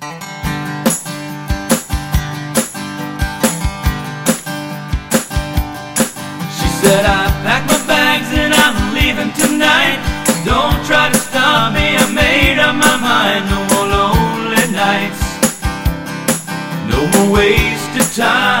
She said, I packed my bags and I'm leaving tonight. Don't try to stop me, I made up my mind. No more lonely nights, no more wasted time.